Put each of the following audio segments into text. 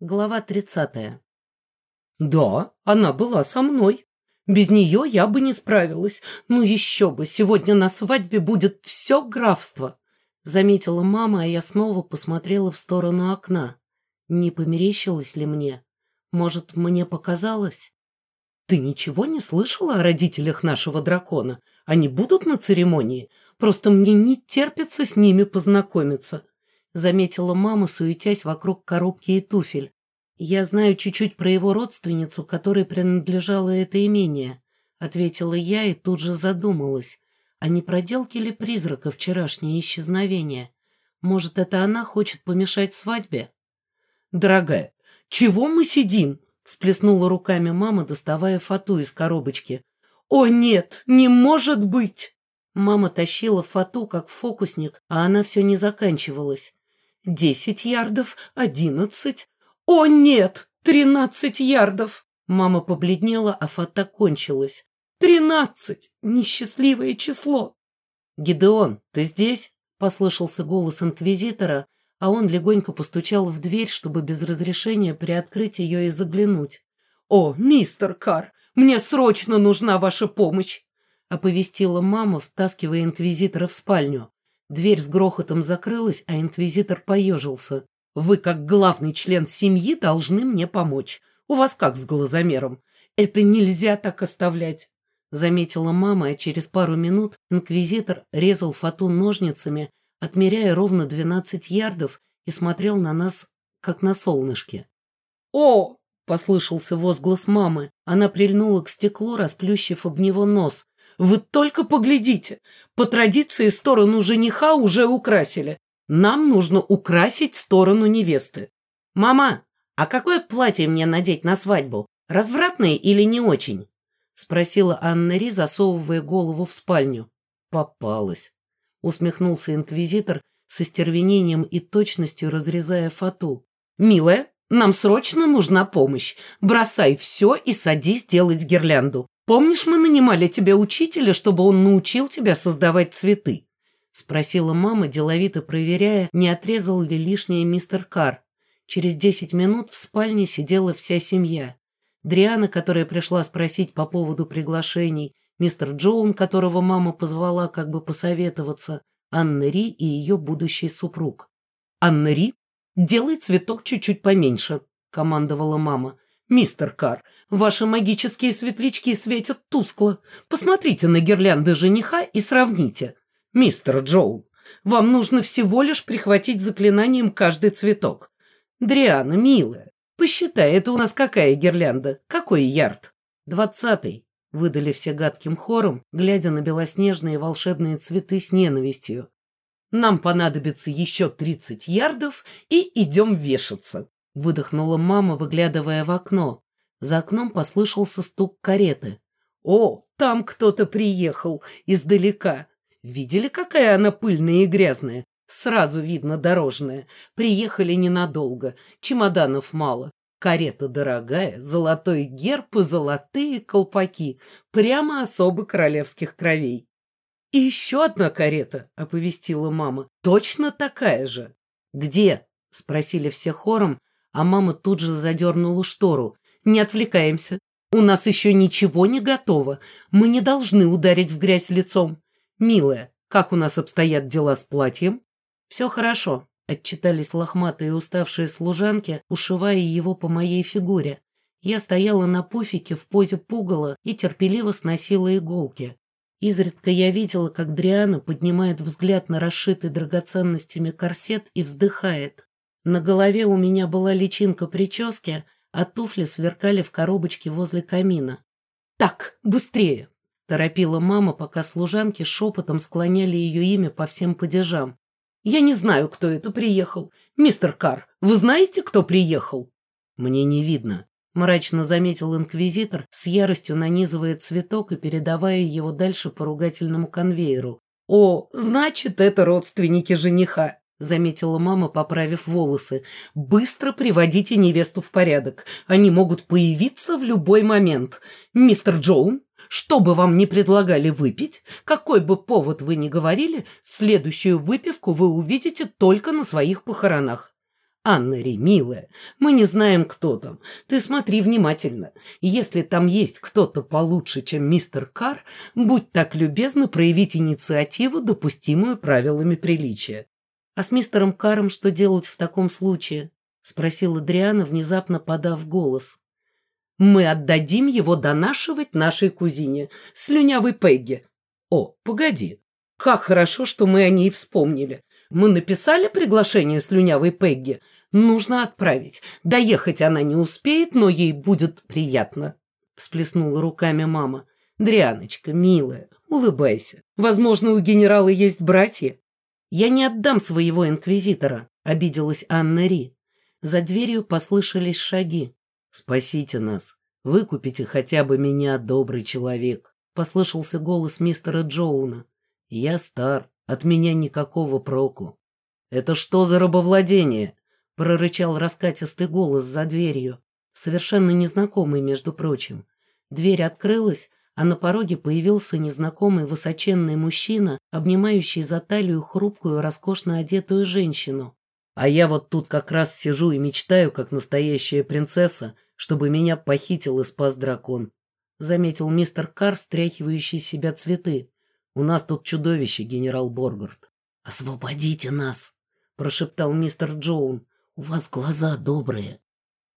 Глава тридцатая. «Да, она была со мной. Без нее я бы не справилась. Ну еще бы, сегодня на свадьбе будет все графство!» Заметила мама, а я снова посмотрела в сторону окна. Не померещилось ли мне? Может, мне показалось? «Ты ничего не слышала о родителях нашего дракона? Они будут на церемонии? Просто мне не терпится с ними познакомиться» заметила мама, суетясь вокруг коробки и туфель. «Я знаю чуть-чуть про его родственницу, которой принадлежало это имение», ответила я и тут же задумалась. А не проделки ли призрака вчерашнее исчезновение? Может, это она хочет помешать свадьбе? «Дорогая, чего мы сидим?» всплеснула руками мама, доставая фату из коробочки. «О, нет, не может быть!» Мама тащила фату, как фокусник, а она все не заканчивалась. Десять ярдов, одиннадцать. О, нет, тринадцать ярдов. Мама побледнела, а фата кончилась. Тринадцать! Несчастливое число. Гидеон, ты здесь? Послышался голос инквизитора, а он легонько постучал в дверь, чтобы без разрешения приоткрыть ее и заглянуть. «О, мистер Кар, мне срочно нужна ваша помощь!» оповестила мама, втаскивая инквизитора в спальню. Дверь с грохотом закрылась, а инквизитор поежился. «Вы, как главный член семьи, должны мне помочь. У вас как с глазомером? Это нельзя так оставлять!» Заметила мама, а через пару минут инквизитор резал фату ножницами, отмеряя ровно двенадцать ярдов и смотрел на нас, как на солнышке. «О!» — послышался возглас мамы. Она прильнула к стеклу, расплющив об него нос. Вы только поглядите. По традиции сторону жениха уже украсили. Нам нужно украсить сторону невесты. Мама, а какое платье мне надеть на свадьбу? Развратное или не очень? Спросила Анна Ри, засовывая голову в спальню. Попалась. Усмехнулся инквизитор со стервенением и точностью разрезая фату. «Милая, нам срочно нужна помощь. Бросай все и садись делать гирлянду. Помнишь, мы нанимали тебе учителя, чтобы он научил тебя создавать цветы?» Спросила мама, деловито проверяя, не отрезал ли лишнее мистер Кар. Через десять минут в спальне сидела вся семья. Дриана, которая пришла спросить по поводу приглашений, мистер Джоун, которого мама позвала как бы посоветоваться, Анна Ри и ее будущий супруг. «Анна Ри, делай цветок чуть-чуть поменьше», — командовала мама. «Мистер Кар, ваши магические светлячки светят тускло. Посмотрите на гирлянды жениха и сравните. Мистер Джоул, вам нужно всего лишь прихватить заклинанием каждый цветок. Дриана, милая, посчитай, это у нас какая гирлянда? Какой ярд?» «Двадцатый», — выдали все гадким хором, глядя на белоснежные волшебные цветы с ненавистью. «Нам понадобится еще тридцать ярдов, и идем вешаться». Выдохнула мама, выглядывая в окно. За окном послышался стук кареты. «О, там кто-то приехал издалека. Видели, какая она пыльная и грязная? Сразу видно дорожная. Приехали ненадолго, чемоданов мало. Карета дорогая, золотой герб и золотые колпаки. Прямо особо королевских кровей. «И еще одна карета», — оповестила мама. «Точно такая же». «Где?» — спросили все хором, а мама тут же задернула штору. «Не отвлекаемся. У нас еще ничего не готово. Мы не должны ударить в грязь лицом. Милая, как у нас обстоят дела с платьем?» «Все хорошо», — отчитались лохматые уставшие служанки, ушивая его по моей фигуре. Я стояла на пуфике в позе пугала и терпеливо сносила иголки. Изредка я видела, как Дриана поднимает взгляд на расшитый драгоценностями корсет и вздыхает. На голове у меня была личинка прически, а туфли сверкали в коробочке возле камина. «Так, быстрее!» – торопила мама, пока служанки шепотом склоняли ее имя по всем падежам. «Я не знаю, кто это приехал. Мистер Кар, вы знаете, кто приехал?» «Мне не видно», – мрачно заметил инквизитор, с яростью нанизывая цветок и передавая его дальше по ругательному конвейеру. «О, значит, это родственники жениха!» — заметила мама, поправив волосы. «Быстро приводите невесту в порядок. Они могут появиться в любой момент. Мистер Джоун, что бы вам ни предлагали выпить, какой бы повод вы ни говорили, следующую выпивку вы увидите только на своих похоронах. Анна Ри, милая, мы не знаем, кто там. Ты смотри внимательно. Если там есть кто-то получше, чем мистер Карр, будь так любезна проявить инициативу, допустимую правилами приличия. А с мистером Каром что делать в таком случае? Спросила Дриана, внезапно подав голос. Мы отдадим его донашивать нашей кузине, слюнявой Пегги. О, погоди. Как хорошо, что мы о ней вспомнили. Мы написали приглашение слюнявой Пегги, Нужно отправить. Доехать она не успеет, но ей будет приятно. Всплеснула руками мама. Дрианочка, милая, улыбайся. Возможно, у генерала есть братья. Я не отдам своего инквизитора, обиделась Анна Ри. За дверью послышались шаги. Спасите нас. Выкупите хотя бы меня, добрый человек. Послышался голос мистера Джоуна. Я стар, от меня никакого проку. Это что за рабовладение? прорычал раскатистый голос за дверью, совершенно незнакомый, между прочим. Дверь открылась, а на пороге появился незнакомый высоченный мужчина, обнимающий за талию хрупкую, роскошно одетую женщину. А я вот тут как раз сижу и мечтаю, как настоящая принцесса, чтобы меня похитил и спас дракон. Заметил мистер Карр, стряхивающий себя цветы. У нас тут чудовище, генерал Боргард. «Освободите нас!» – прошептал мистер Джоун. У вас глаза добрые.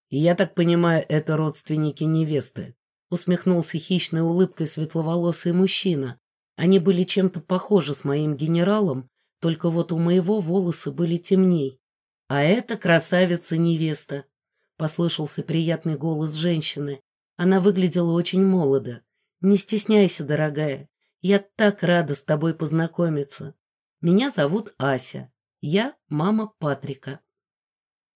Я так понимаю, это родственники невесты. Усмехнулся хищной улыбкой светловолосый мужчина. Они были чем-то похожи с моим генералом, только вот у моего волосы были темней. А это красавица-невеста. Послышался приятный голос женщины. Она выглядела очень молодо. Не стесняйся, дорогая. Я так рада с тобой познакомиться. Меня зовут Ася. Я мама Патрика.